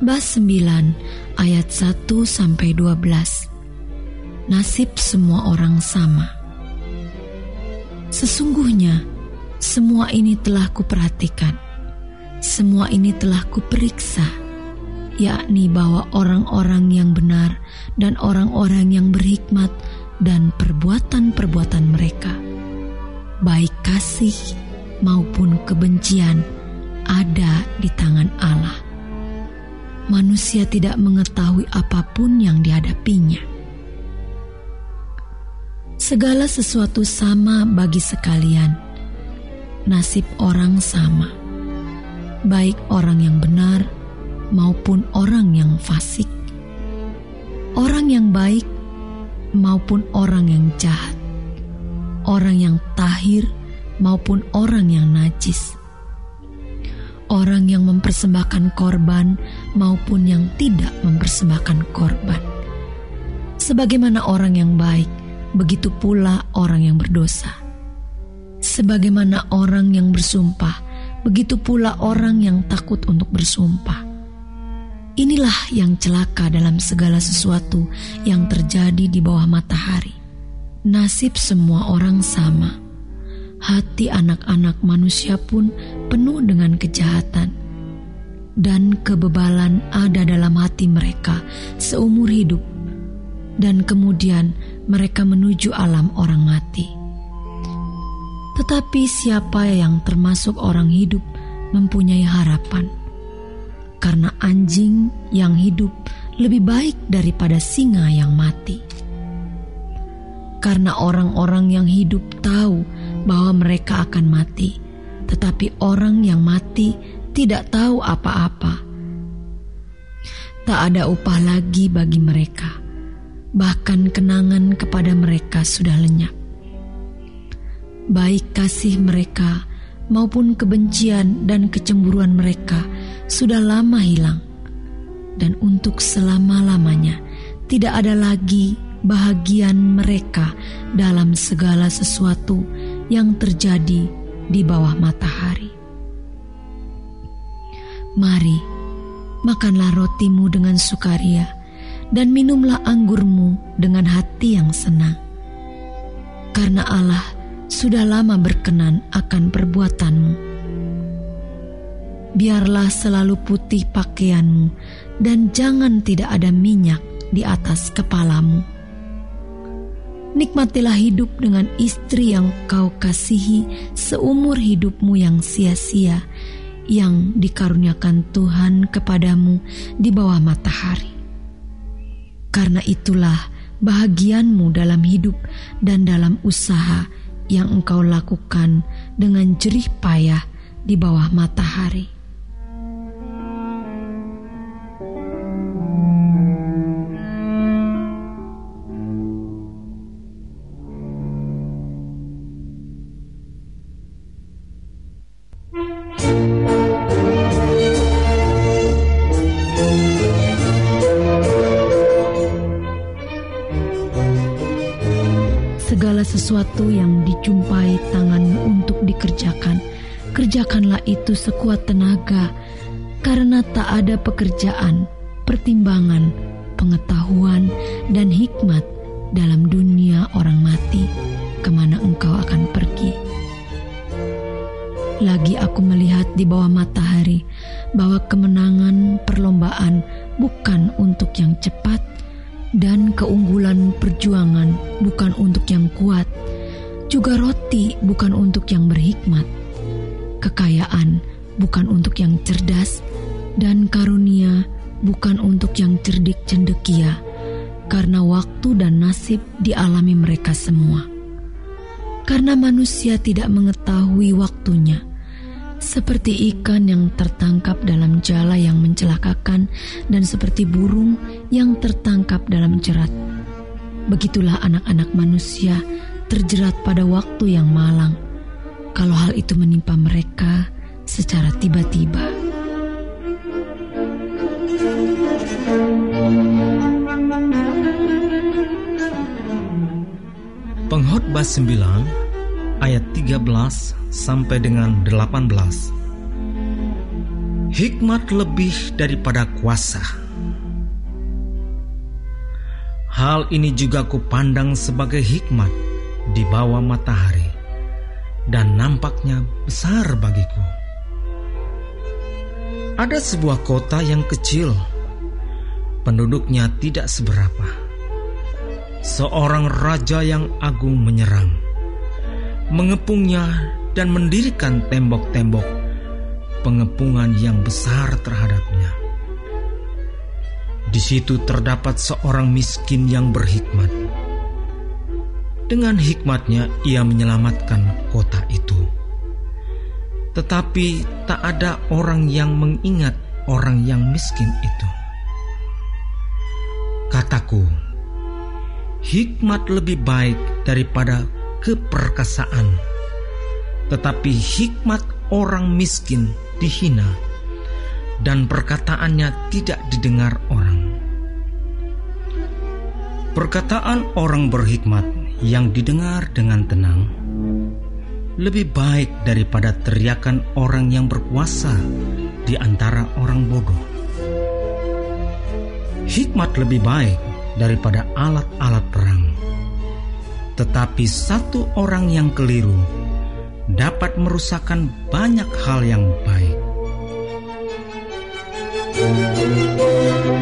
Pengkhotbah 9 ayat 1 sampai 12. Nasib semua orang sama. Sesungguhnya semua ini telah kuperhatikan. Semua ini telah kuperiksa, yakni bahwa orang-orang yang benar dan orang-orang yang berhikmat dan perbuatan-perbuatan mereka, baik kasih maupun kebencian, ada di tangan Allah manusia tidak mengetahui apa pun yang dihadapinya. Segala sesuatu sama bagi sekalian. Nasib orang sama, baik orang yang benar maupun orang yang fasik, orang yang baik maupun orang yang jahat, orang yang tahir maupun orang yang najis orang yang mempersembahkan korban maupun yang tidak mempersembahkan korban. Sebagaimana orang yang baik, begitu pula orang yang berdosa. Sebagaimana orang yang bersumpah, begitu pula orang yang takut untuk bersumpah. Inilah yang celaka dalam segala sesuatu yang terjadi di bawah matahari. Nasib semua orang sama hati anak-anak manusia pun penuh dengan kejahatan, dan kebebalan ada dalam hati mereka seumur hidup, dan kemudian mereka menuju alam orang mati. Tetapi siapa yang termasuk orang hidup mempunyai harapan, karena anjing yang hidup lebih baik daripada singa yang mati. Karena orang-orang yang hidup tahu bahwa mereka akan mati, tetapi orang yang mati tidak tahu apa-apa. Tak ada upah lagi bagi mereka, bahkan kenangan kepada mereka sudah lenyap. Baik kasih mereka maupun kebencian dan kecemburuan mereka sudah lama hilang, dan untuk selama-lamanya tidak ada lagi bahagian mereka dalam segala sesuatu yang terjadi di bawah matahari. Mari, makanlah rotimu dengan sukaria, dan minumlah anggurmu dengan hati yang senang. Karena Allah sudah lama berkenan akan perbuatanmu. Biarlah selalu putih pakaianmu, dan jangan tidak ada minyak di atas kepalamu Nikmatilah hidup dengan istri yang kau kasihi seumur hidupmu yang sia-sia, yang dikaruniakan Tuhan kepadamu di bawah matahari. Karena itulah bahagianmu dalam hidup dan dalam usaha yang engkau lakukan dengan jerih payah di bawah matahari. Sesuatu yang dijumpai tanganmu untuk dikerjakan, kerjakanlah itu sekuat tenaga, karena tak ada pekerjaan, pertimbangan, pengetahuan, dan hikmat dalam dunia orang mati, ke mana engkau akan pergi. Lagi aku melihat di bawah matahari bahwa kemenangan perlombaan bukan untuk yang cepat, dan keunggulan perjuangan bukan untuk yang kuat, juga roti bukan untuk yang berhikmat, kekayaan bukan untuk yang cerdas, dan karunia bukan untuk yang cerdik cendekia, karena waktu dan nasib dialami mereka semua. Karena manusia tidak mengetahui waktunya, seperti ikan yang tertangkap dalam jala yang mencelakakan dan seperti burung yang tertangkap dalam jerat. Begitulah anak-anak manusia terjerat pada waktu yang malang. Kalau hal itu menimpa mereka secara tiba-tiba. Pengkhotbah 9 ayat 13 sampai dengan 18. Hikmat lebih daripada kuasa. Hal ini juga kupandang sebagai hikmat di bawah matahari dan nampaknya besar bagiku. Ada sebuah kota yang kecil, penduduknya tidak seberapa. Seorang raja yang agung menyerang, mengepungnya dan mendirikan tembok-tembok pengepungan yang besar terhadapnya. Di situ terdapat seorang miskin yang berhikmat. Dengan hikmatnya ia menyelamatkan kota itu. Tetapi tak ada orang yang mengingat orang yang miskin itu. Kataku, hikmat lebih baik daripada keperkasaan. Tetapi hikmat orang miskin dihina dan perkataannya tidak didengar orang. Perkataan orang berhikmat yang didengar dengan tenang lebih baik daripada teriakan orang yang berkuasa di antara orang bodoh. Hikmat lebih baik daripada alat-alat perang, tetapi satu orang yang keliru dapat merusakkan banyak hal yang baik. Thank you.